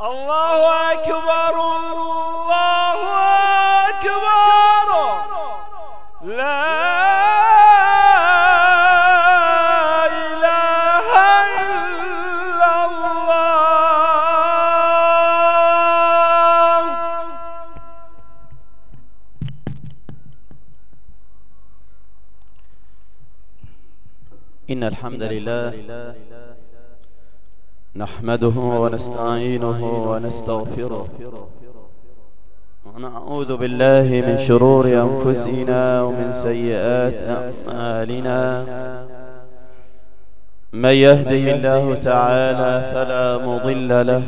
الله أكبر الله أكبر. لا إله إلا الله. إن الحمد لله نحمده ونستعينه ونستغفره. ونعوذ بالله من شرور أنفسنا ومن سيئات أعمالنا. من يهده الله تعالى فلا مضل له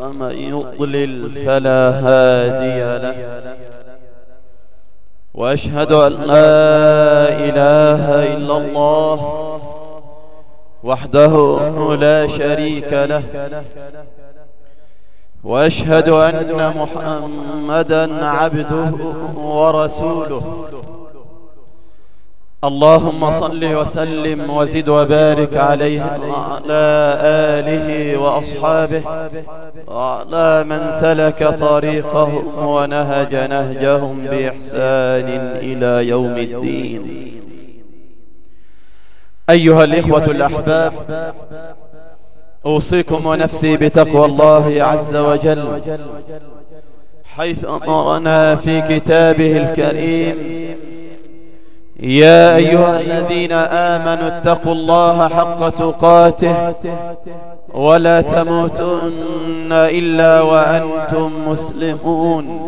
ومن يضلل فلا هادي له. وأشهد أن لا إله إلا الله وحده لا شريك له. وأشهد أن محمدا عبده ورسوله. اللهم صل وسلم وزد وبارك عليه وعلى آله وأصحابه. وعلى من سلك طريقهم ونهج نهجهم بإحسان إلى يوم الدين. أيها الإخوة الأحباب أوصيكم ونفسي بتقوى الله عز وجل حيث أمرنا في كتابه الكريم يا أيها الذين آمنوا اتقوا الله حق تقاته ولا تموتن إلا وأنتم مسلمون.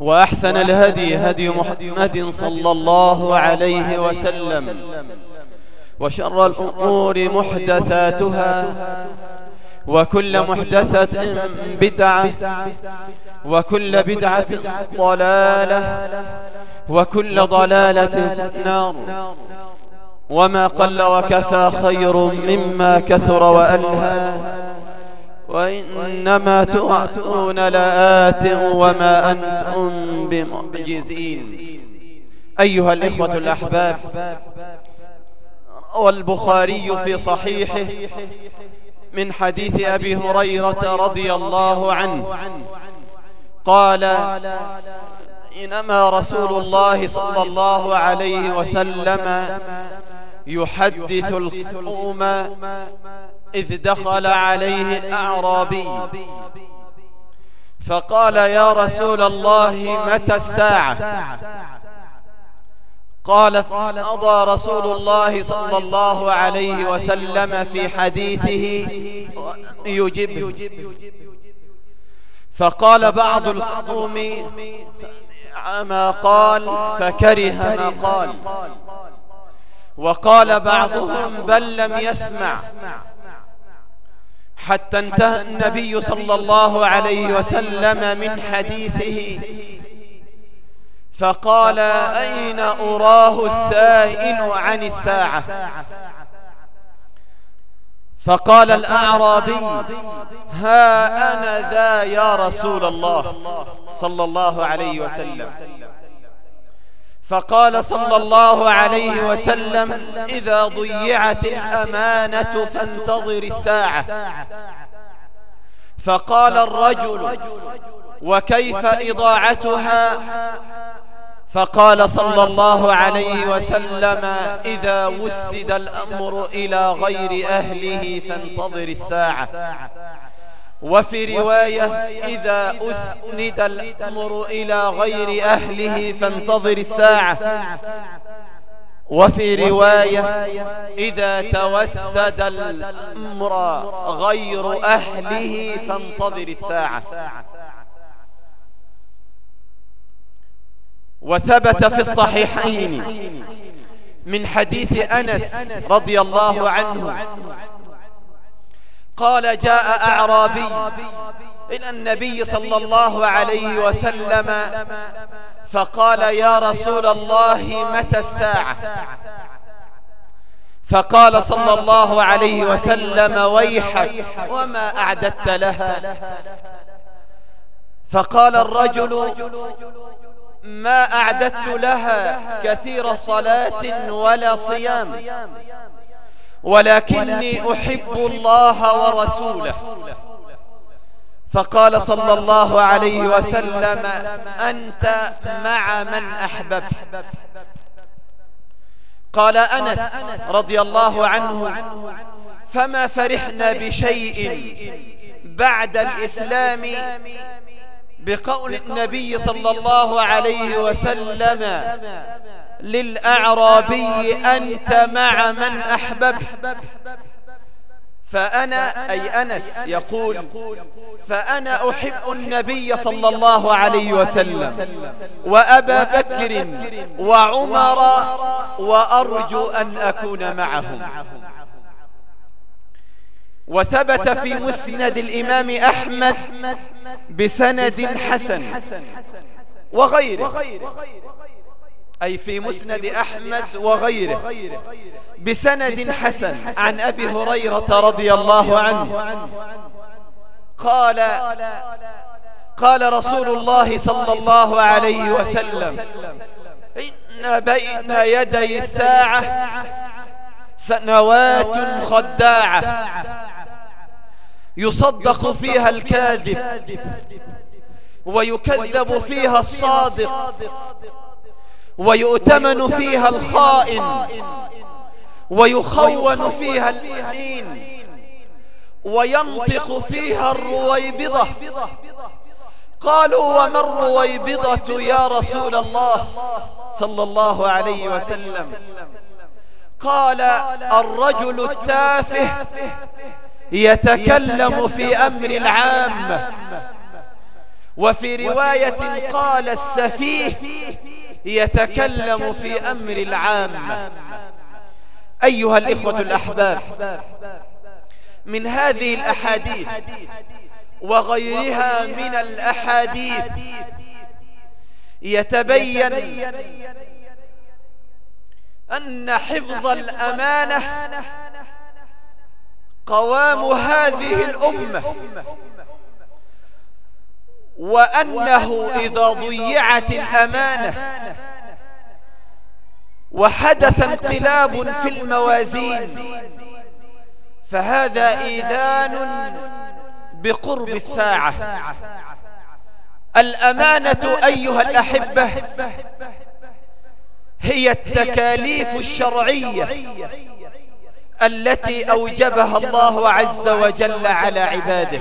وأحسن الهدي هدي محمد صلى الله عليه وسلم. وشر الأمور محدثاتها. وكل محدثة بدعة. وكل بدعة ضلالة. وكل ضلالة النار. وما قل وكفى خير مما كثر وألهى. وإنما توعدون لآت وما أنتم بمعجزين. أيها الإخوة الأحباب روى البخاري في صحيحه من حديث أبي هريرة رضي الله عنه. قال إنما رسول الله صلى الله عليه وسلم يحدث القوم إذ دخل عليه أعرابي فقال يا رسول الله متى الساعة؟ قال فقضى رسول الله صلى الله عليه وسلم في حديثه يجب. فقال بعض القوم ما قال فكره ما قال. وقال بعضهم بل لم يسمع. حتى انتهى النبي صلى الله عليه وسلم من حديثه. فقال أين أراه السائل عن الساعة؟ فقال الأعرابي ها أنا ذا يا رسول الله صلى الله عليه وسلم. فقال صلى الله عليه وسلم إذا ضيعت الأمانة فانتظر الساعة فقال الرجل وكيف إضاعتها؟ فقال صلى الله عليه وسلم إذا وسد الأمر إلى غير أهله فانتظر الساعة وفي رواية إذا أسند الأمر إلى غير أهله فانتظر الساعة. وفي رواية إذا توسد الأمر غير أهله فانتظر الساعة. وثبت في الصحيحين من حديث أنس رضي الله عنه. قال جاء أعرابي إلى النبي صلى الله عليه وسلم فقال يا رسول الله متى الساعة؟ فقال صلى الله عليه وسلم ويحك وما أعددت لها؟ فقال الرجل ما أعددت لها كثير صلاة ولا صيام. ولكني أحب الله ورسوله. فقال صلى الله عليه وسلم أنت مع من أحببت؟ قال أنس رضي الله عنه فما فرحنا بشيء بعد الإسلام بقول النبي صلى الله عليه وسلم للأعرابي أنت مع من أحببت. فأنا أي أنس يقول فأنا أحب النبي صلى الله عليه وسلم. وأبا بكر وعمر وأرجو أن أكون معهم. وثبت في مسند الإمام أحمد بسند حسن وغيره. أي في مسند أحمد وغيره. بسند حسن. عن أبي هريرة رضي الله عنه. قال قال رسول الله صلى الله عليه وسلم. إن بين يدي الساعة سنوات خداعة. يصدق فيها الكاذب. ويكذب فيها الصادق. ويؤتمن فيها الخائن. ويخون فيها الأمين وينطق فيها الرويبضة. قالوا وما الرويبضة يا رسول الله صلى الله عليه وسلم. قال الرجل التافه. يتكلم في أمر العام وفي رواية قال السفيه يتكلم في أمر العام. أيها الإخوة الأحباب من هذه الأحاديث وغيرها من الأحاديث يتبين أن حفظ الأمانة قوام هذه الأمة وأنه إذا ضيعت الأمانة وحدث انقلاب في الموازين فهذا إيذان بقرب الساعة. الأمانة أيها الأحبة هي التكاليف الشرعية. التي أوجبها الله عز وجل على عباده.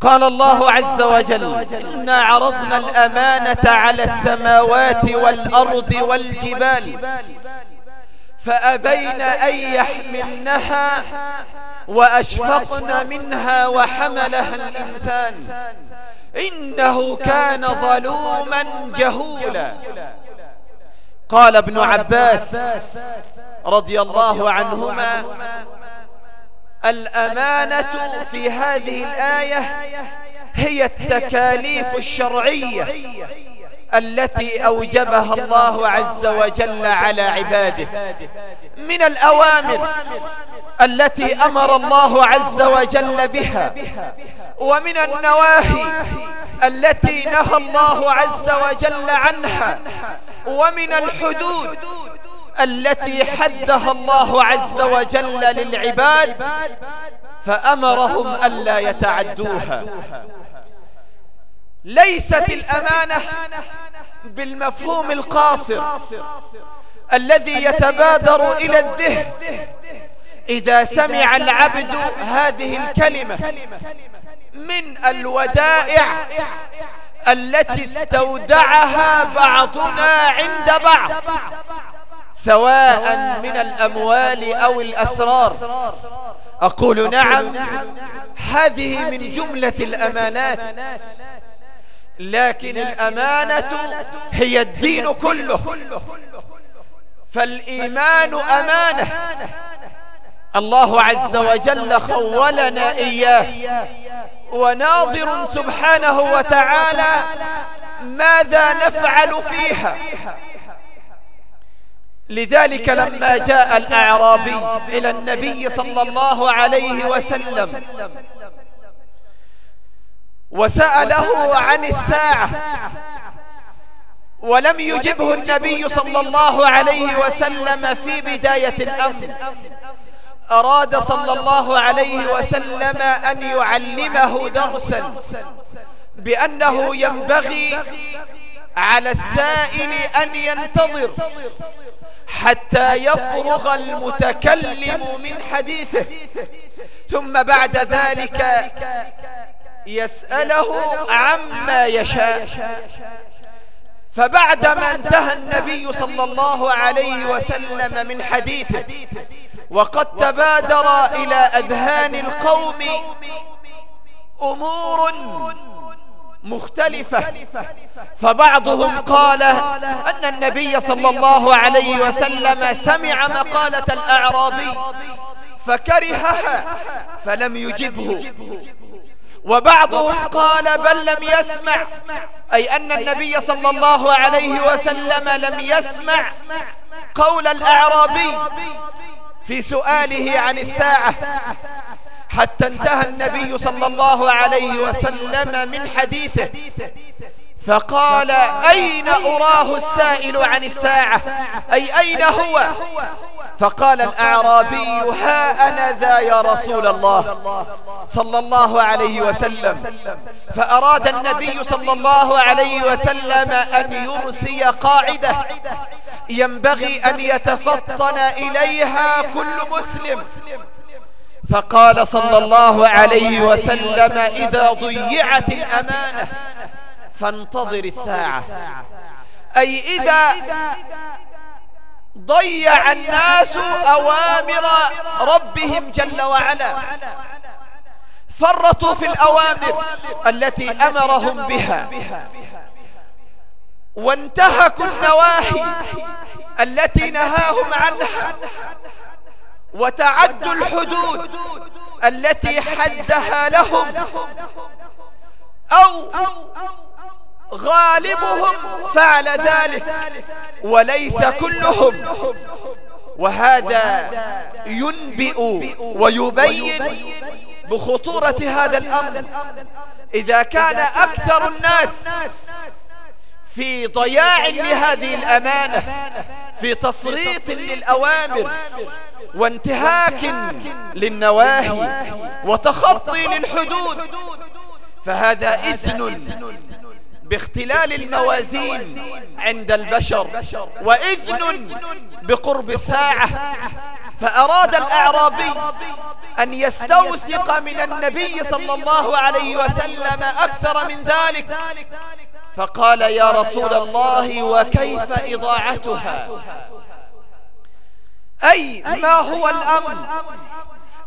قال الله عز وجل إنا عرضنا الأمانة على السماوات والأرض والجبال فأبين أن يحملنها وأشفقن منها وحملها الإنسان. إنه كان ظلوما جهولا. قال ابن عباس رضي الله عنهما. الأمانة في هذه الآية هي التكاليف الشرعية التي أوجبها الله عز وجل على عباده. من الأوامر التي أمر الله عز وجل بها ومن النواهي التي نهى الله عز وجل عنها ومن الحدود التي حدها الله عز وجل للعباد فأمرهم ألا يتعدوها. ليست الأمانة بالمفهوم القاصر الذي يتبادر إلى الذهن. إذا سمع العبد هذه الكلمة من الودائع التي استودعها بعضنا عند بعض. سواء من الأموال أو الأسرار. أقول نعم هذه من جملة الأمانات. لكن الأمانة هي الدين كله. فالإيمان أمانة. الله عز وجل خولنا إياه. وناظر سبحانه وتعالى ماذا نفعل فيها. لذلك لما جاء الأعرابي إلى النبي صلى الله عليه وسلم وسأله عن الساعة ولم يجبه النبي صلى الله عليه وسلم في بداية الأمر. أراد صلى الله عليه وسلم أن يعلمه درسا بأنه ينبغي على السائل أن ينتظر حتى يفرغ المتكلم من حديثه. ثم بعد ذلك يسأله عما يشاء. فبعدما انتهى النبي صلى الله عليه وسلم من حديثه وقد تبادر إلى أذهان القوم أمور مختلفة. فبعضهم قال أن النبي صلى الله عليه وسلم سمع مقالة الأعرابي فكرهها فلم يجبه. وبعضهم قال بل لم يسمع أي أن النبي صلى الله عليه وسلم لم يسمع قول الأعرابي في سؤاله عن الساعة. حتى انتهى النبي صلى الله عليه وسلم من حديثه. فقال أين أراه السائل عن الساعة؟ أي أين هو؟ فقال الأعرابي ها أنا ذا يا رسول الله. صلى الله عليه وسلم. فأراد النبي صلى الله عليه وسلم أن يرسي قاعدة. ينبغي أن يتفطن إليها كل مسلم. فقال صلى الله عليه وسلم إذا ضيعت الأمانة فانتظر الساعة. أي إذا ضيع الناس أوامر ربهم جل وعلا. فرطوا في الأوامر التي أمرهم بها. وانتهكوا النواهي التي نهاهم عنها. وتعدوا الحدود التي حدها لهم أو غالبهم فعل ذلك وليس كلهم. وهذا ينبئ ويبين بخطورة هذا الأمر. إذا كان أكثر الناس في ضياع لهذه الأمانة في تفريط للأوامر وانتهاك للنواهي وتخطي للحدود. فهذا إذن باختلال الموازين عند البشر وإذن بقرب الساعة فأراد الأعرابي أن يستوثق من النبي صلى الله عليه وسلم أكثر من ذلك. فقال يا رسول الله وكيف إضاعتها؟ أي ما هو الأمر؟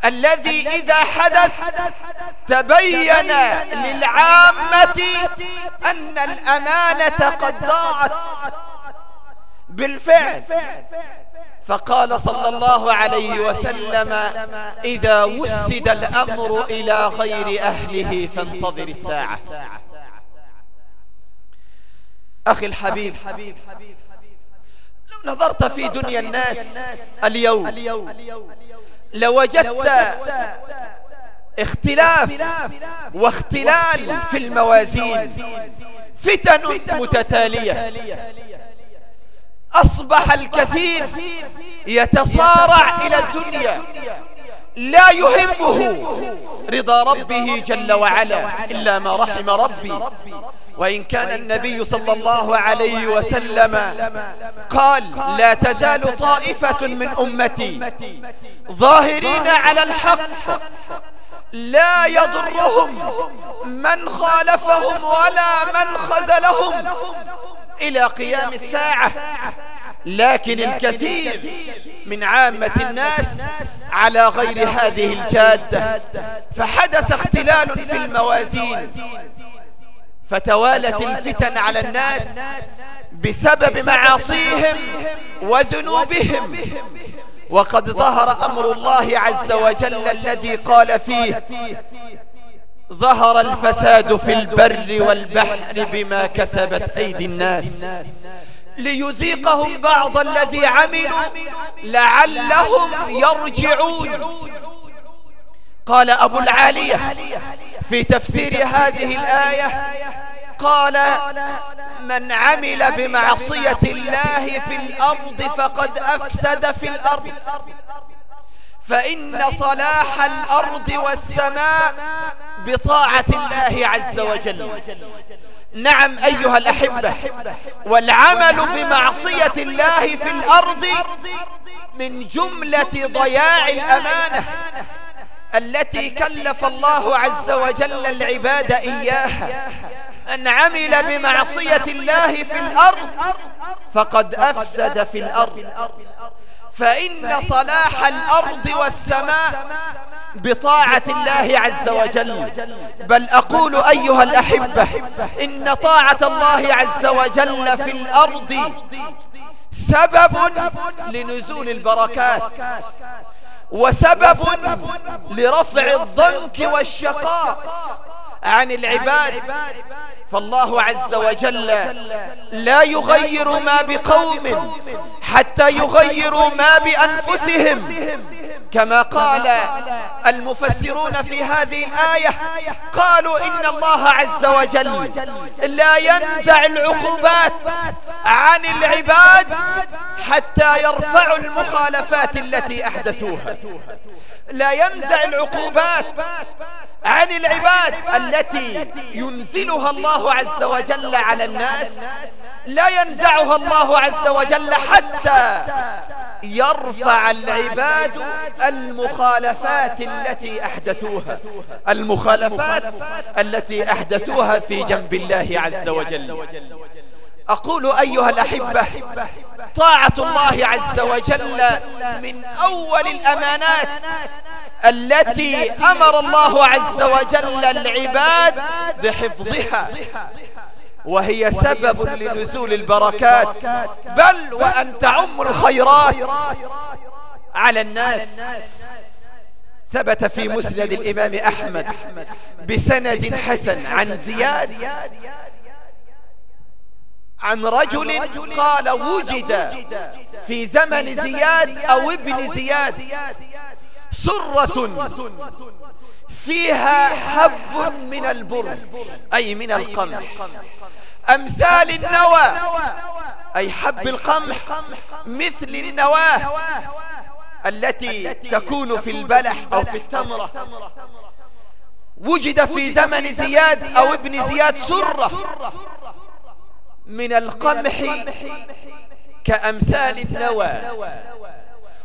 الذي إذا حدث تبين للعامة أن الأمانة قد ضاعت بالفعل. فقال صلى الله عليه وسلم إذا وسد الأمر إلى غير أهله فانتظر الساعة. أخي الحبيب. لو نظرت في دنيا الناس اليوم لوجدت اختلاف واختلال في الموازين فتن متتالية. أصبح الكثير يتصارع إلى الدنيا لا يهمه رضا ربه جل وعلا إلا ما رحم ربي. وإن كان النبي صلى الله عليه وسلم قال لا تزال طائفة من أمتي ظاهرين على الحق لا يضرهم من خالفهم ولا من خزلهم إلى قيام الساعة. لكن الكثير من عامة الناس على غير هذه الجادة. فحدث اختلال في الموازين. فتوالت الفتن على الناس بسبب معاصيهم وذنوبهم. وقد ظهر أمر الله عز وجل الذي قال فيه ظهر الفساد في البر والبحر بما كسبت أيدي الناس. ليذيقهم بعض الذي عملوا لعلهم يرجعون. قال أبو العالية في تفسير هذه الآية قال من عمل بمعصية الله في الأرض فقد أفسد في الأرض. فإن صلاح الأرض والسماء بطاعة الله عز وجل. نعم أيها الأحبة والعمل بمعصية الله في الأرض من جملة ضياع الأمانة التي كلف الله عز وجل العباد إياها. أن عمل بمعصية الله في الأرض فقد أفسد في الأرض. فإن صلاح الأرض والسماء بطاعة الله عز وجل. بل أقول أيها الأحبة إن طاعة الله عز وجل في الأرض سبب لنزول البركات وسبب لرفع الضنك والشقاء. عن العباد. فالله عز وجل لا يغير ما بقوم حتى يغيروا ما بأنفسهم. كما قال المفسرون في هذه الآية قالوا إن الله عز وجل لا ينزع العقوبات عن العباد حتى يرفعوا المخالفات التي أحدثوها. لا ينزع العقوبات عن العباد التي ينزلها الله عز وجل على الناس لا ينزعها الله عز وجل حتى يرفع العباد المخالفات التي أحدثوها. المخالفات التي أحدثوها في جنب الله عز وجل. أقول أيها الأحبة طاعة الله عز وجل من أول الأمانات التي أمر الله عز وجل العباد بحفظها. وهي سبب لنزول البركات. بل وأن تعم الخيرات. على الناس. ثبت في مسند الإمام أحمد بسند حسن عن زياد. عن رجل قال وجد في زمن زياد أو ابن زياد سرة فيها حب من البر أي من القمح. أمثال النوى أي حب القمح مثل النواة. التي تكون في البلح أو في التمرة. وجد في زمن زياد أو ابن زياد سرة. من القمح كأمثال النوى.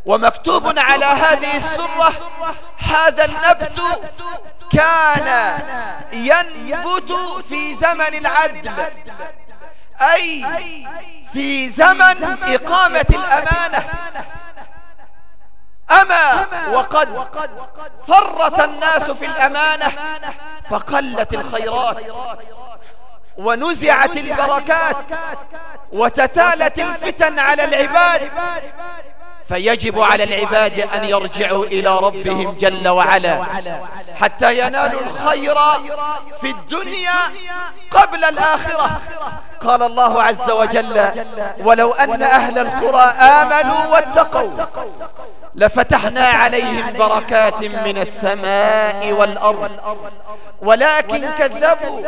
ومكتوب على هذه السرة هذا النبت كان ينبت في زمن العدل. أي في زمن إقامة الأمانة. أما وقد فرط الناس في الأمانة فقلت الخيرات ونزعت البركات وتتالت الفتن على العباد فيجب على العباد أن يرجعوا إلى ربهم جل وعلا حتى ينالوا الخير في الدنيا قبل الآخرة. قال الله عز وجل ولو أن أهل القرى آمنوا واتقوا لفتحنا عليهم بركات من السماء والأرض. ولكن كذبوا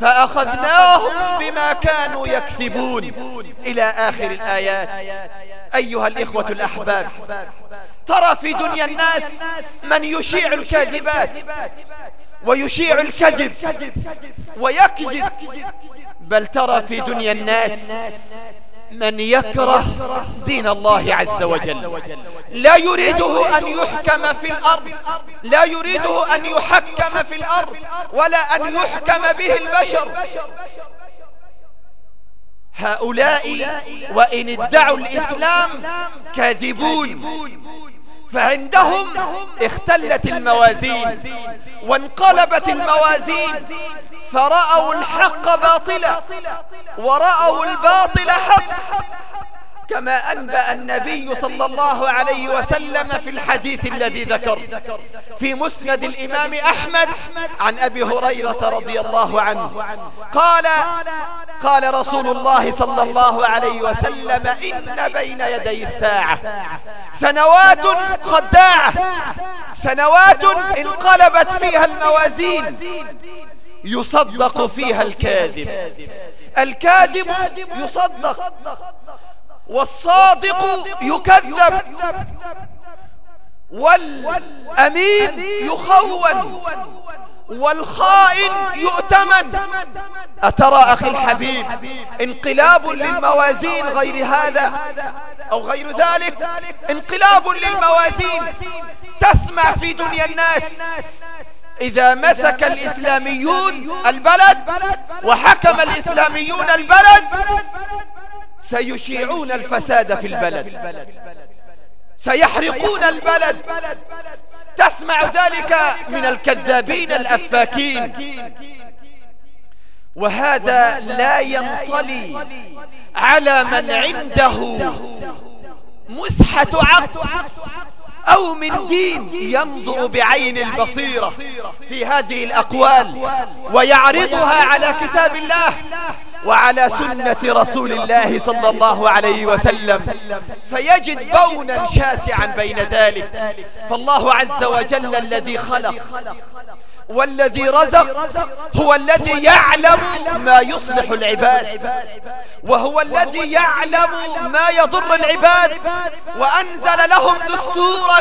فأخذناهم بما كانوا يكسبون. إلى آخر الآيات. أيها الإخوة الأحباب ترى في دنيا الناس من يشيع الكاذبات ويشيع الكذب ويكذب. بل ترى في دنيا الناس من يكره دين الله عز وجل. لا يريده أن يحكم في الأرض. لا يريده أن يحكم في الأرض ولا أن يحكم به البشر. هؤلاء وإن ادعوا الإسلام كاذبون. فعندهم اختلت الموازين وانقلبت الموازين. فرأوا الحق باطلا ورأوا الباطل حق كما أنبأ النبي صلى الله عليه وسلم في الحديث الذي ذكر. في مسند الإمام أحمد عن أبي هريرة رضي الله عنه. قال قال رسول الله صلى الله عليه وسلم إن بين يدي الساعة. سنوات خداعة سنوات انقلبت فيها الموازين. يصدق فيها الكاذب. الكاذب يصدق. والصادق يكذب. والأمين يخون. والخائن يؤتمن. أترى أخي الحبيب انقلاب للموازين غير هذا أو غير ذلك؟ انقلاب للموازين تسمع في دنيا الناس. إذا مسك الإسلاميون البلد وحكم الإسلاميون البلد سيشيعون الفساد في البلد. سيحرقون البلد. تسمع ذلك من الكذابين الأفاكين. وهذا لا ينطلي على من عنده مسحة عقل أو من دين ينظر بعين البصيرة في هذه الأقوال ويعرضها على كتاب الله وعلى سنة رسول الله صلى الله عليه وسلم فيجد بونا شاسعا بين ذلك. فالله عز وجل الذي خلق والذي رزق هو الذي يعلم ما يصلح العباد وهو الذي يعلم ما يضر العباد وأنزل لهم دستورا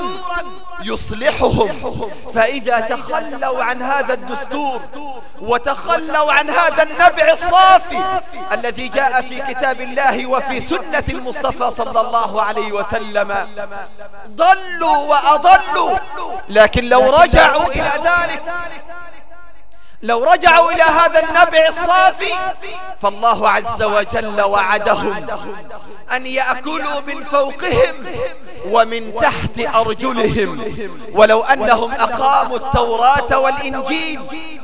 يصلحهم. فإذا تخلوا عن هذا الدستور وتخلوا عن هذا النبع الصافي الذي جاء في كتاب الله وفي سنة المصطفى صلى الله عليه وسلم ضلوا وأضلوا لكن لو رجعوا إلى ذلك لو رجعوا إلى هذا النبع الصافي فالله عز وجل وعدهم أن يأكلوا من فوقهم ومن تحت أرجلهم ولو أنهم أقاموا التوراة والإنجيل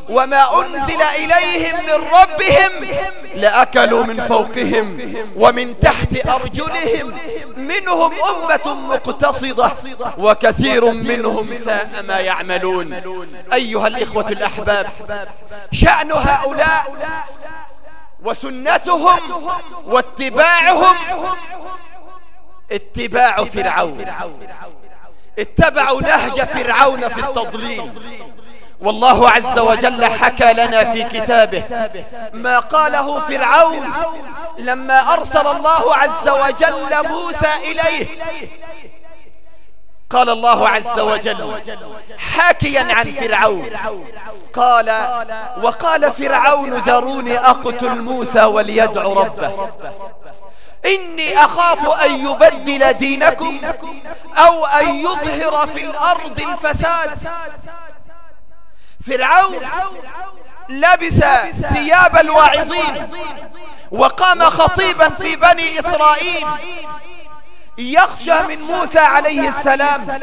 وما أنزل إليهم من ربهم لأكلوا من فوقهم ومن تحت أرجلهم. منهم أمة مقتصدة وكثير منهم ساء ما يعملون. أيها الإخوة الأحباب شأن هؤلاء وسنتهم واتباعهم اتباع فرعون. اتبعوا نهج فرعون في التضليل. والله عز وجل حكى لنا في كتابه ما قاله فرعون لما أرسل الله عز وجل موسى إليه. قال الله عز وجل حاكيا عن فرعون. قال وقال فرعون ذروني أقتل موسى وليدعو ربه. إني أخاف أن يبدل دينكم أو أن يظهر في الأرض الفساد. فرعون لبس ثياب الواعظين وقام خطيبا في بني إسرائيل يخشى من موسى عليه السلام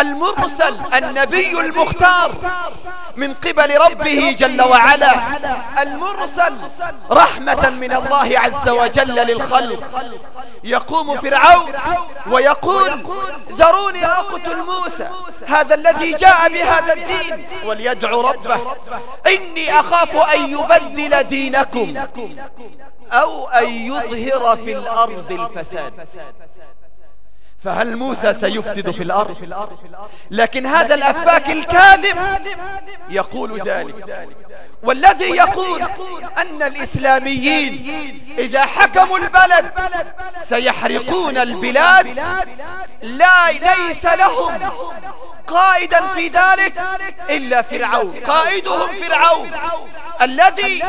المرسل النبي المختار من قبل ربه جل وعلا. المرسل رحمة من الله عز وجل للخلق. يقوم فرعون ويقول ذروني أقتل موسى هذا الذي جاء بهذا الدين وليدعو ربه. إني أخاف أن يبدل دينكم أو أن يظهر في الأرض الفساد. فهل موسى سيفسد في الأرض؟ لكن هذا الأفاك الكاذب يقول ذلك. والذي يقول أن الإسلاميين إذا حكموا البلد سيحرقون البلاد. لا ليس لهم. قائدا في ذلك إلا فرعون. قائدهم فرعون. الذي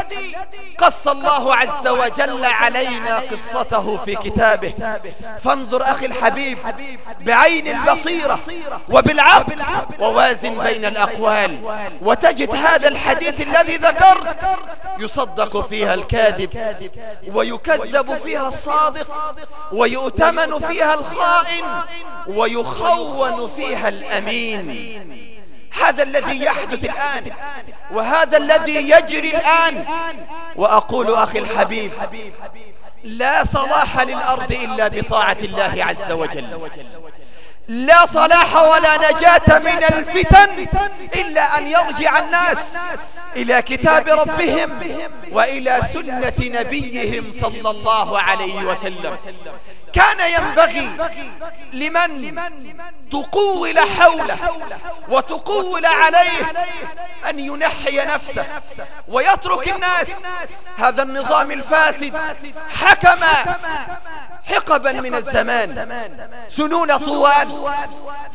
قص الله عز وجل علينا قصته في كتابه. فانظر أخي الحبيب بعين البصيرة وبالعقل ووازن بين الأقوال. وتجد هذا الحديث الذي ذكرت يصدق فيها الكاذب ويكذب فيها الصادق ويؤتمن فيها الخائن ويخون فيها الأمين. هذا الذي يحدث الآن. وهذا الذي يجري الآن. وأقول أخي الحبيب لا صلاح للأرض إلا بطاعة الله عز وجل. لا صلاح ولا نجاة من الفتن إلا أن يرجع الناس إلى كتاب ربهم وإلى سنة نبيهم صلى الله عليه وسلم. كان ينبغي لمن تقول حوله وتقول عليه أن ينحي نفسه ويترك الناس. هذا النظام الفاسد حكم حقبا من الزمان. سنون طوال.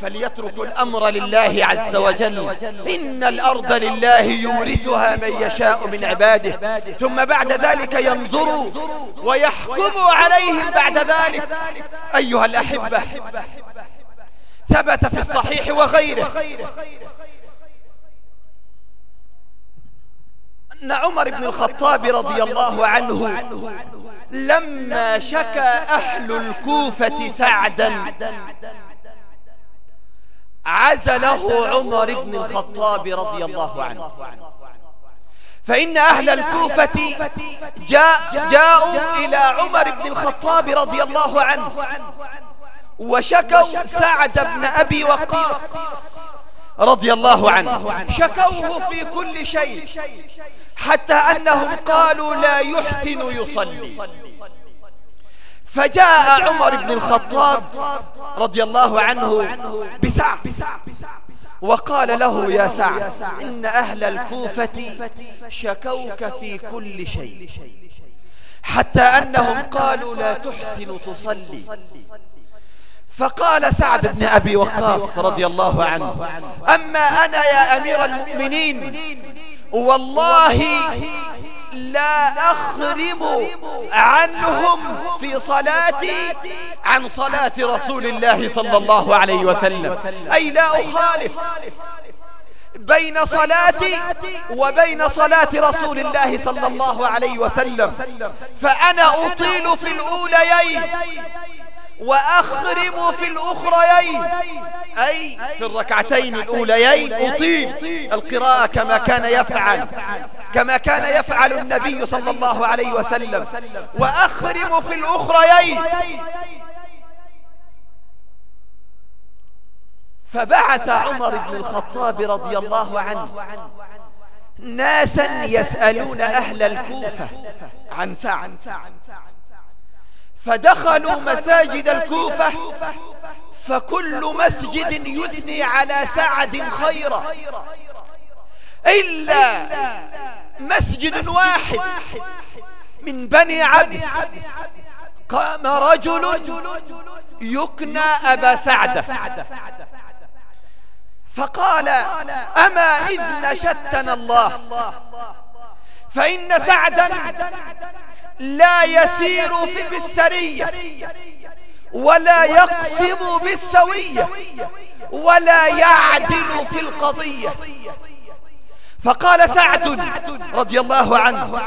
فليتركوا الأمر لله عز وجل. إن الأرض لله يورثها من يشاء من عباده. ثم بعد ذلك ينظروا ويحكموا عليهم بعد ذلك. أيها الأحبة ثبت في الصحيح وغيره أن عمر بن الخطاب رضي الله عنه لما شكى أهل الكوفة سعدا عزله عمر بن الخطاب رضي الله عنه. فإن أهل الكوفة جاء جاءوا إلى عمر بن الخطاب رضي الله عنه. وشكوا سعد بن أبي وقاص رضي الله عنه. شكوه في كل شيء. حتى أنهم قالوا لا يحسن يصلي. فجاء عمر بن الخطاب رضي الله عنه بسعد. وقال له يا سعد إن أهل الكوفة شكوك في كل شيء. حتى أنهم قالوا لا تحسن تصلي. فقال سعد بن أبي وقاص رضي الله عنه أما أنا يا أمير المؤمنين. والله لا أخرم عنهم في صلاتي عن صلاة رسول الله صلى الله عليه وسلم. أي لا أخالف بين صلاتي وبين صلاة رسول الله صلى الله عليه وسلم. فأنا أطيل في الأوليين. وأخرم في الأخريين. أي في الركعتين الأوليين أطيل القراءة كما كان يفعل كما كان يفعل النبي صلى الله عليه وسلم. وأخرم في الأخريين. فبعث عمر بن الخطاب رضي الله عنه ناسا يسألون أهل الكوفة عن سعد. فدخلوا مساجد الكوفة فكل مسجد يثني على سعد خيرا. إلا مسجد واحد من بني عبس. قام رجل يكنى أبا سعدة فقال أما إذ نشدتنا الله؟ فإن سعدا لا يسير في بالسرية ولا يقسم بالسوية ولا يعدل في القضية. فقال سعد رضي الله عنه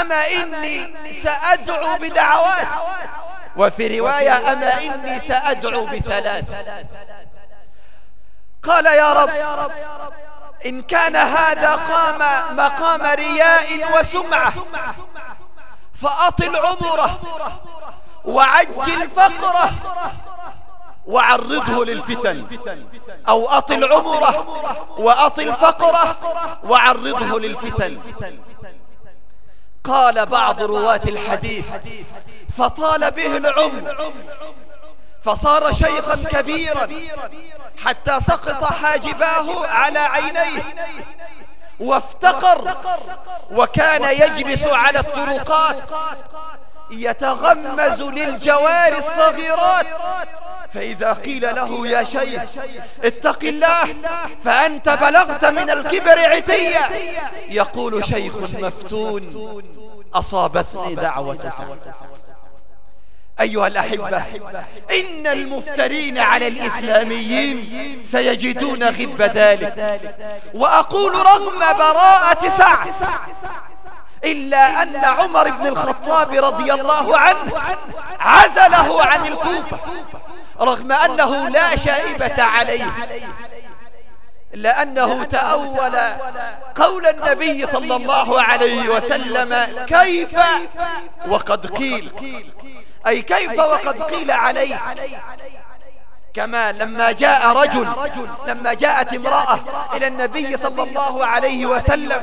أما إني سأدعو بدعوات وفي رواية أما إني سأدعو بثلاث. قال يا رب إن كان هذا قام مقام رياء وسمعة فأطل عمره وعجل فقره وعرضه للفتن. أو أطل عمره وأطل فقره وعرضه للفتن. قال بعض رواة الحديث فطال به العمر فصار شيخا كبيرا حتى سقط حاجباه على عينيه. وافتقر وكان يجلس على الطرقات. يتغمز للجوار الصغيرات. فإذا قيل له يا شيخ اتق الله فأنت بلغت من الكبر عتيا. يقول شيخ مفتون أصابتني دعوة سعد. أيها الأحبة إن المفترين على الإسلاميين سيجدون غب ذلك. وأقول رغم براءة سعد إلا أن عمر بن الخطاب رضي الله عنه عزله عن الكوفة رغم أنه لا شائبة عليه لأنه تأول قول النبي صلى الله عليه وسلم كيف وقد قيل أي كيف وقد قيل عليه؟ كما لما جاء رجل لما جاءت امرأة إلى النبي صلى الله عليه وسلم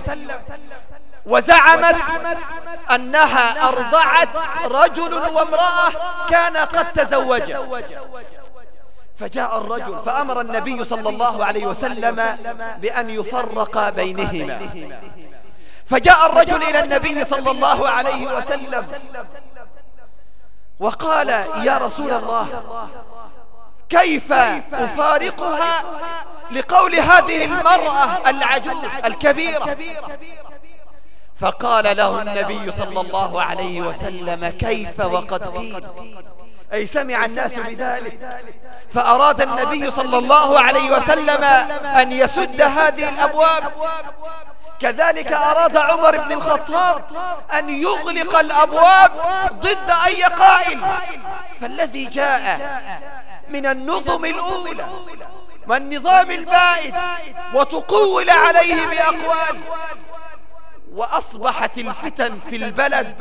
وزعمت أنها أرضعت رجل وامرأة كان قد تزوجا فجاء الرجل فأمر النبي صلى الله عليه وسلم بأن يفرق بينهما. فجاء الرجل إلى النبي صلى الله عليه وسلم. وقال يا رسول الله كيف أفارقها لقول هذه المرأة العجوز الكبيرة؟ فقال له النبي صلى الله عليه وسلم كيف وقد قيل؟ أي سمع الناس بذلك؟ فأراد النبي صلى الله عليه وسلم أن يسد هذه الأبواب. كذلك أراد عمر بن الخطاب أن يغلق الأبواب ضد أي قائل. فالذي جاء من النظم الأولى والنظام البائد وتقول عليه بأقوال وأصبحت الفتن في البلد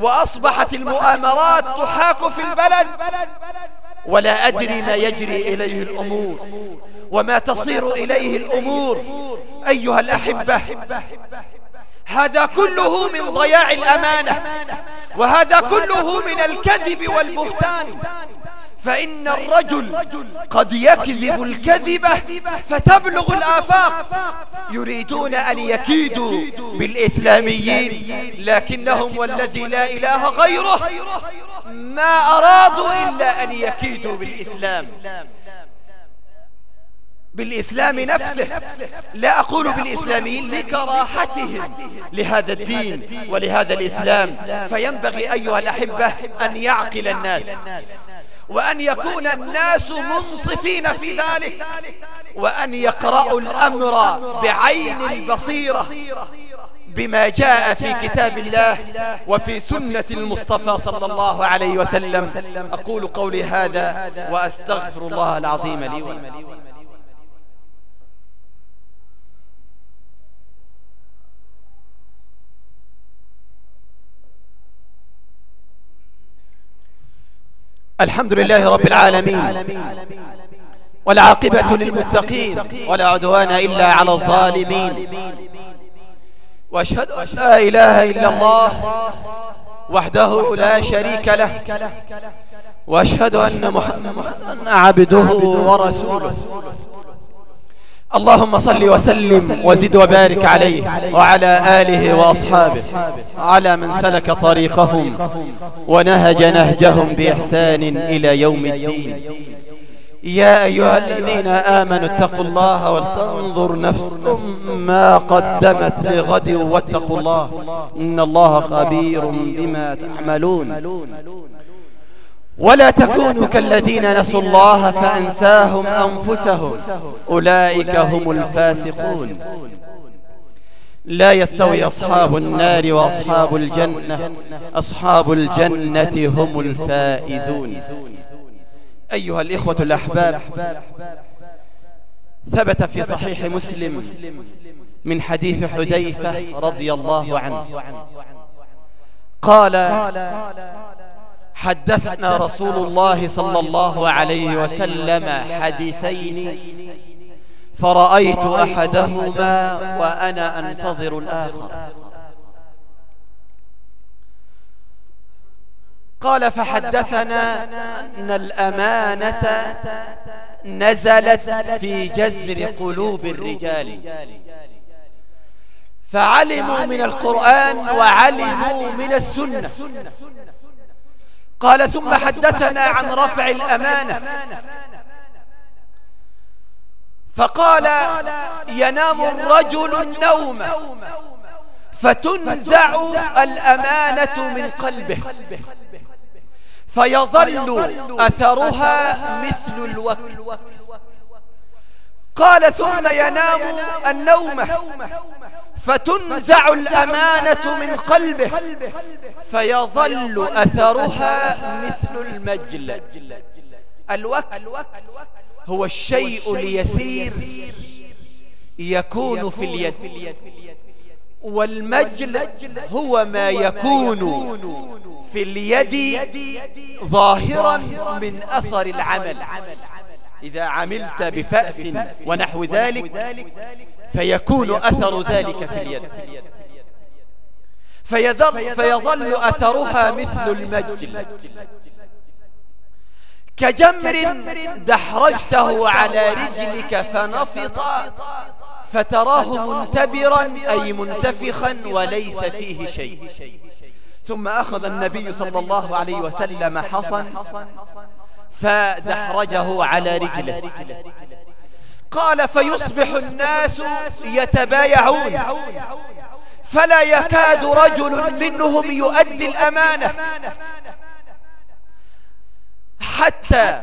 وأصبحت المؤامرات تحاك في البلد ولا أدري ما يجري إليه الأمور وما تصير إليه الأمور. أيها الأحبة هذا كله من ضياع الأمانة وهذا كله من الكذب والبهتان. فإن الرجل قد يكذب الكذبة فتبلغ الآفاق. يريدون أن يكيدوا بالإسلاميين لكنهم والذي لا إله غيره ما أرادوا إلا أن يكيدوا بالإسلام. بالإسلام نفسه. لا أقول بالإسلاميين لكراحتهم لهذا الدين ولهذا الإسلام. فينبغي أيها الأحبة أن يعقل الناس وأن يكون الناس منصفين في ذلك وأن يقرأوا الأمر بعين البصيرة بما جاء في كتاب الله وفي سنة المصطفى صلى الله عليه وسلم. أقول قولي هذا وأستغفر الله العظيم لي ولكم. الحمد لله رب العالمين والعاقبة للمتقين ولا عدوان إلا على الظالمين وأشهد أن لا إله إلا الله وحده لا شريك له وأشهد أن محمدا عبده ورسوله اللهم صل وسلم وزد وبارك عليه وعلى آله وأصحابه على من سلك طريقهم ونهج نهجهم بإحسان إلى يوم الدين. يا أيها الذين آمنوا اتقوا الله ولتنظر نفس ما قدمت لغد واتقوا الله إن الله خبير بما تعملون. ولا تكونوا كالذين نسوا الله فأنساهم أنفسهم. أولئك هم الفاسقون. لا يستوي أصحاب النار وأصحاب الجنة. أصحاب الجنة هم الفائزون. أيها الإخوة الأحباب ثبت في صحيح مسلم من حديث حذيفة رضي الله عنه. قال حدثنا رسول الله صلى الله عليه وسلم حديثين. فرأيت أحدهما وأنا أنتظر الآخر. قال فحدثنا أن الأمانة نزلت في جزر قلوب الرجال. فعلموا من القرآن وعلموا من السنة. قال ثم حدثنا عن رفع الأمانة. فقال ينام الرجل النوم. فتنزع الأمانة من قلبه. فيظل أثرها مثل الوقت. قال ثم ينام النوم فتنزع الأمانة من قلبه فيظل أثرها مثل المجل. الوقت هو الشيء اليسير يكون في اليد. والمجل هو ما يكون في اليد ظاهرا من أثر العمل. إذا عملت بفأس ونحو ذلك فيكون أثر ذلك في اليد. فيظل, فيظل أثرها مثل المجل. كجمر دحرجته على رجلك فنفط فتراه منتبرا أي منتفخا وليس فيه شيء. ثم أخذ النبي صلى الله عليه وسلم حصن. فدحرجه على رجله. قال فيصبح الناس يتبايعون. فلا يكاد رجل منهم يؤدي الأمانة حتى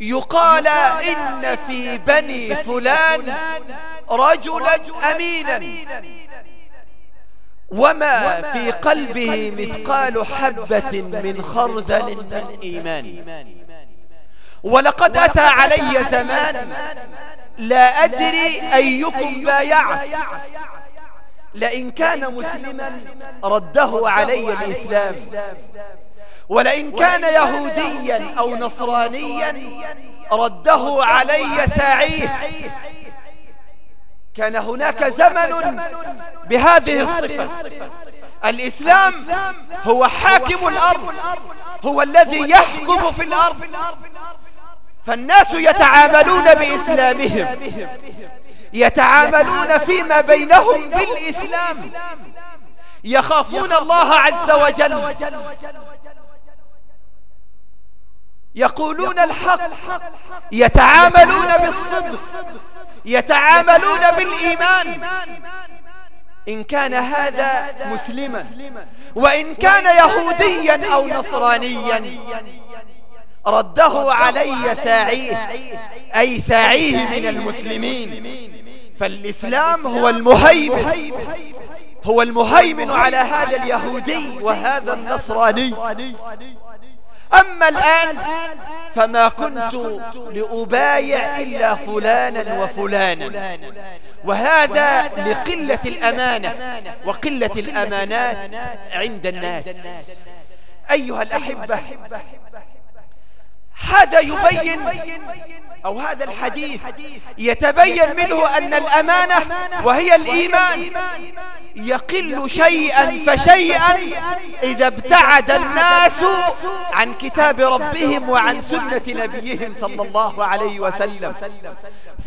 يقال إن في بني فلان رجلا أمينا. وما في قلبه مثقال حبة من خردل من إيمان. ولقد أتى علي زمان. لا أدري أيكم بايعت لئن كان مسلما رده علي الإسلام. ولئن كان يهوديا أو نصرانيا رده علي ساعيه كان هناك زمن بهذه الصفة. الإسلام هو حاكم الأرض. هو الذي يحكم في الأرض. فالناس يتعاملون بإسلامهم. يتعاملون فيما بينهم بالإسلام. يخافون الله عز وجل. يقولون الحق. يتعاملون بالصدق. يتعاملون بالإيمان. إن كان هذا مسلما وإن كان يهوديا أو نصرانيا رده علي ساعيه أي ساعيه من المسلمين. فالإسلام هو المهيمن هو المهيمن على هذا اليهودي وهذا النصراني. أما الآن فما كنت لأبايع إلا فلانا وفلانا. وهذا لقلة الأمانة وقلة الأمانات عند الناس. أيها الأحبة هذا يبين أو هذا الحديث يتبين منه أن الأمانة وهي الإيمان يقل شيئا فشيئا إذا ابتعد الناس عن كتاب ربهم وعن سنة نبيهم صلى الله عليه وسلم.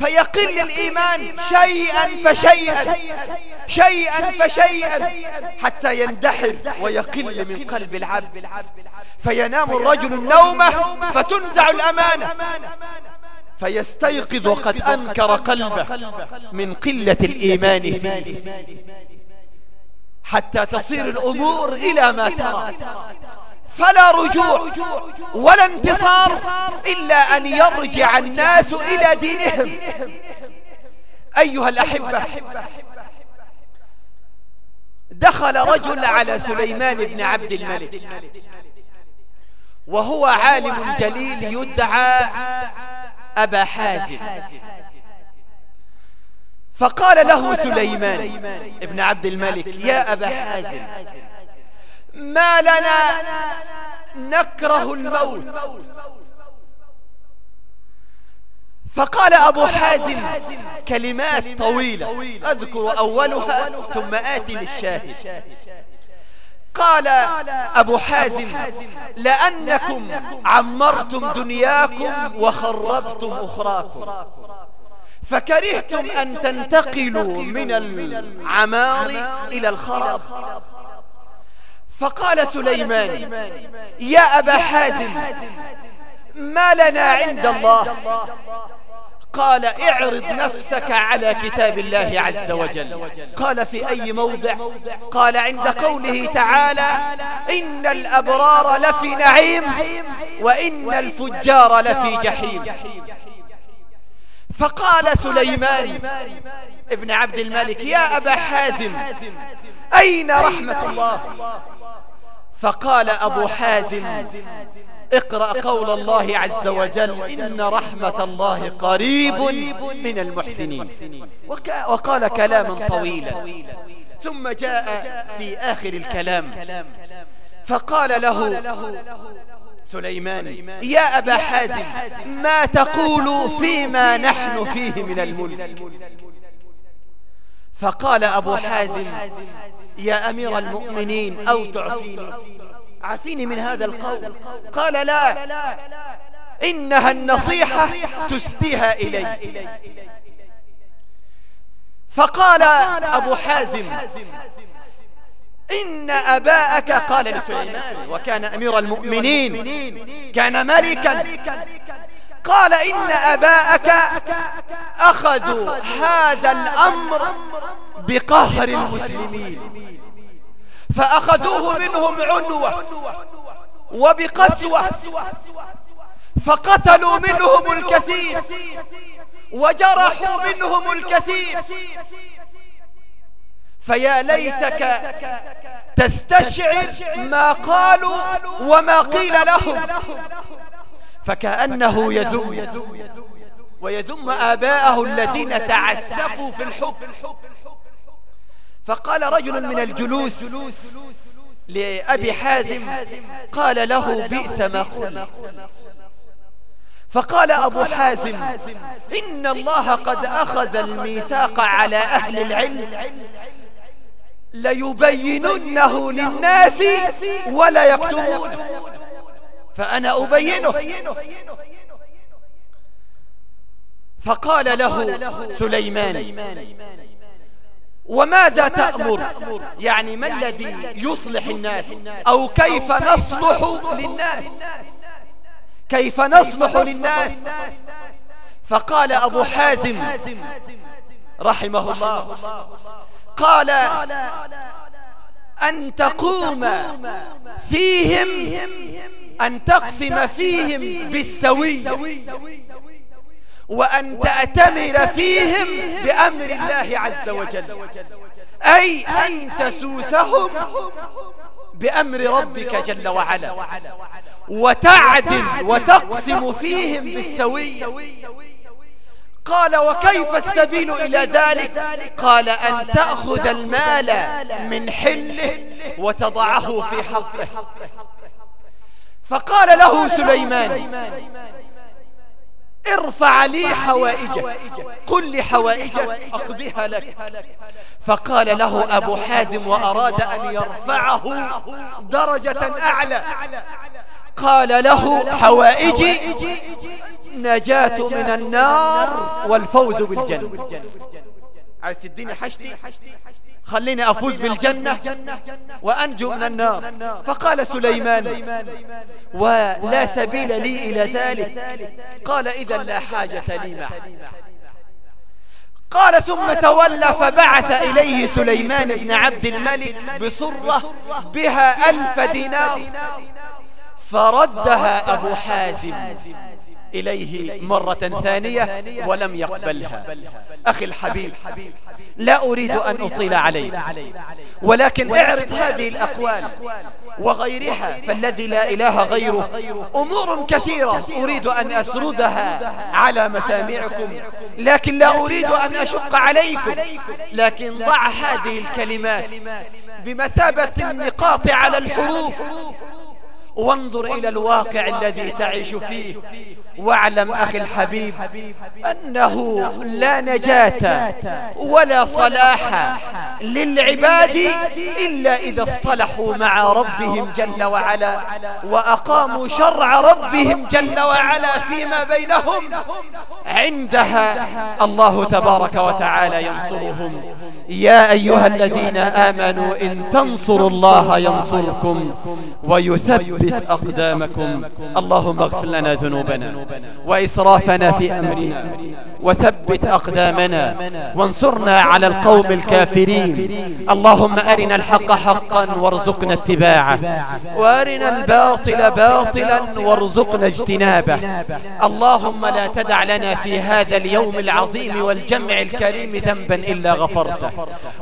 فيقل الإيمان شيئا فشيئا. شيئا فشيئا. حتى يندحر ويقل من قلب العبد. فينام الرجل النوم فتنزع الأمانة. فيستيقظ وقد أنكر قلبه من قلة الإيمان فيه. حتى تصير الأمور إلى ما ترى. فلا رجوع ولا انتصار إلا أن يرجع الناس إلى دينهم. أيها الأحبة. دخل رجل على سليمان بن عبد الملك. وهو عالم جليل يدعى. أبا حازم. فقال له سليمان ابن عبد الملك يا أبا حازم ما لنا نكره الموت. فقال أبو حازم كلمات طويلة أذكر أولها ثم آتي للشاهد. قال أبو حازم لأنكم عمرتم دنياكم وخربتم أخراكم. فكرهتم أن تنتقلوا من العمار إلى الخراب. فقال سليمان يا أبا حازم ما لنا عند الله قال اعرض نفسك على كتاب الله عز وجل. قال في أي موضع؟ قال عند قوله تعالى إن الأبرار لفي نعيم وإن الفجار لفي جحيم. فقال سليمان ابن عبد الملك يا أبا حازم أين رحمة الله؟ فقال أبو حازم اقرأ قول الله عز وجل إن رحمة الله قريب من المحسنين. وقال كلاما طويلا. ثم جاء في آخر الكلام فقال له سليمان يا أبا حازم ما تقول فيما نحن فيه من الملك؟ فقال أبو حازم يا أمير المؤمنين أو تعفيني؟ عافيني من هذا القول. قال لا. إنها النصيحة تسديها إلي. فقال أبو حازم إن أباءك قال لسليمان وكان أمير المؤمنين كان ملكا. قال إن أباءك أخذوا هذا الأمر بقهر المسلمين. فأخذوه منهم عنوة وبقسوة فقتلوا منهم الكثير وجرحوا منهم الكثير. فيا ليتك تستشعر ما قالوا وما قيل لهم. فكأنه يذم ويذم آباءه الذين تعسفوا في الحكم. فقال رجل من الجلوس لأبي حازم قال له بئس ما قلت فقال أبو حازم إن الله قد أخذ الميثاق على أهل العلم ليبيننه للناس ولا يكتمون فأنا أبينه. فقال له سليمان وماذا تأمر؟ يعني ما الذي يصلح الناس؟ أو كيف نصلح للناس؟ كيف نصلح للناس؟ فقال أبو حازم رحمه الله قال أن تقوم فيهم أن تقسم فيهم بالسوي. وأن تأتمر فيهم بأمر الله عز وجل. أي أن تسوسهم بأمر ربك جل وعلا. وتعدل وتقسم فيهم بالسوي. قال وكيف السبيل إلى ذلك؟ قال أن تأخذ المال من حله وتضعه في حقه. فقال له سليمان ارفع لي حوائجك. قل لي حوائجك أقضيها لك. فقال له أبو حازم وأراد أن يرفعه درجة أعلى. قال له حوائجي نجاة من النار والفوز بالجنة. عايز تديني حشتي؟ خليني أفوز بالجنة وأنجو من النار. فقال سليمان ولا سبيل لي إلى ذلك. قال إذا لا حاجة لي. معه قال ثم تولى فبعث إليه سليمان بن عبد الملك بصرة بها ألف دينار. فردها أبو حازم. إليه مرة ثانية ولم يقبلها. أخي الحبيب لا أريد أن أطيل عليك ولكن اعرض هذه الأقوال وغيرها فالذي لا إله غيره. أمور كثيرة أريد أن أسردها على مسامعكم. لكن لا أريد أن أشق عليكم. لكن ضع هذه الكلمات بمثابة النقاط على الحروف. وانظر إلى الواقع الذي تعيش فيه. واعلم أخي الحبيب أنه لا نجاة ولا صلاح للعباد إلا إذا اصطلحوا مع ربهم جل وعلا وأقاموا شرع ربهم جل وعلا فيما بينهم عندها. الله تبارك وتعالى ينصرهم. يا أيها الذين آمنوا إن تنصروا الله ينصركم ويثبت أقدامكم. اللهم اغفر لنا ذنوبنا وإسرافنا في أمرنا وثبت أقدامنا وانصرنا على القوم الكافرين. اللهم أرنا الحق حقا وارزقنا اتباعه. وأرنا الباطل باطلا وارزقنا اجتنابه. اللهم لا تدع لنا في هذا اليوم العظيم والجمع الكريم ذنبا إلا غفرته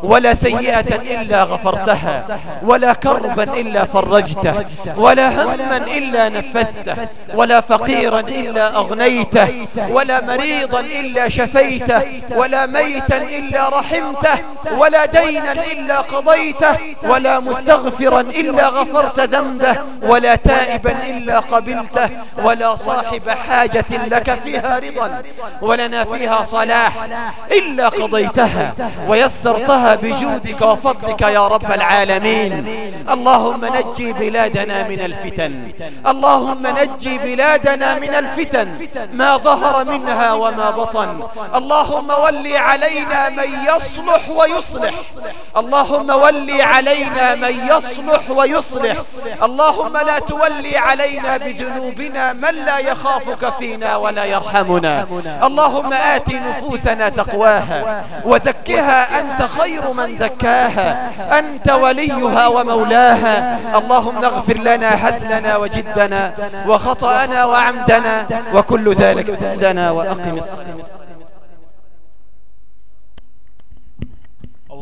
ولا سيئة إلا غفرتها ولا كربا إلا فرجته ولا هما إلا نفذته ولا فقيرا إلا أغنيته ولا مريضا إلا شفيته ولا ميتا إلا رحمته ولا دينا إلا قضيته ولا مستغفرا إلا غفرت ذنبه ولا تائبا إلا قبلته ولا صاحب حاجة لك فيها رضا ولنا فيها صلاح إلا قضيتها ويسرتها بجودك وفضلك يا رب العالمين. اللهم نجي بلادنا من الفتن. اللهم نجي بلادنا من الفتن ما ظهر منها وما بطن. اللهم ولي علينا من يصلح ويصلح. اللهم ولي علينا من يصلح ويصلح. اللهم لا تولي علينا بذنوبنا من لا يخافك فينا ولا يرحمنا. اللهم آت نفوسنا تقواها وزكها أنت خير من زكاها. أنت وليها ومولاها. اللهم اغفر لنا هزلنا وجدنا وخطأنا وعمدنا وكل ذلك عندنا وأقم الصلاة.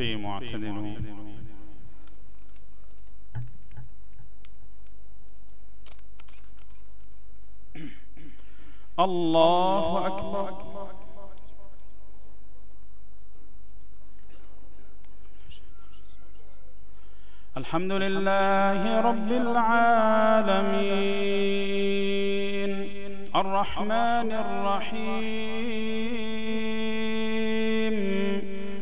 استقيموا واعتدلوا الله أكبر. الحمد لله رب العالمين. الرحمن الرحيم.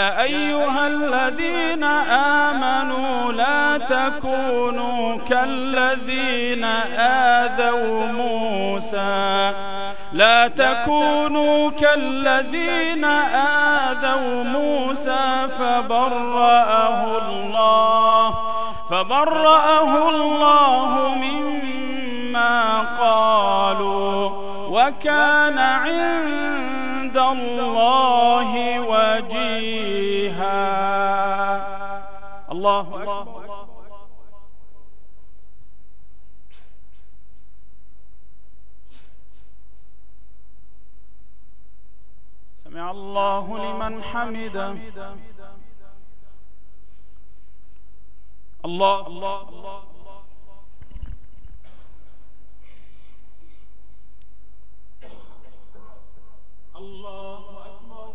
يا أيها الذين آمنوا لا تكونوا كالذين آذوا موسى. لا تكونوا كالذين آذوا موسى فبرأه الله فبرأه الله مما قالوا وكان عند الله وجيها. الله أكبر. سمع الله لمن حمده. الله الله الله أكبر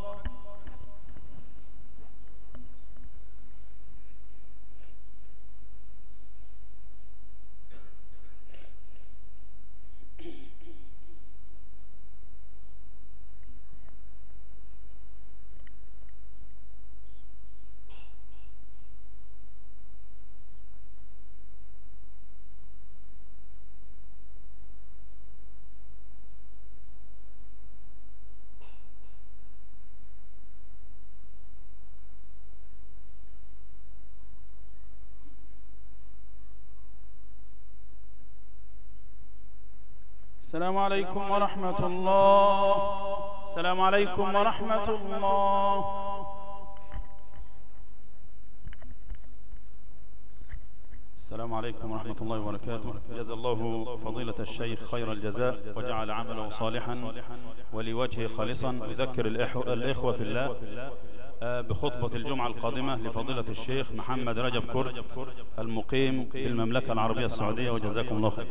السلام عليكم ورحمة الله. السلام عليكم ورحمة الله. السلام عليكم ورحمة الله وبركاته. جزا الله فضيلة الشيخ خير الجزاء وجعل عمله صالحا ولوجهه خالصا. أذكر الإخوة في الله. آه، بخطبة الجمعة القادمة لفضيلة الشيخ محمد رجب كرد المقيم في المملكة العربية السعودية. وجزاكم الله خير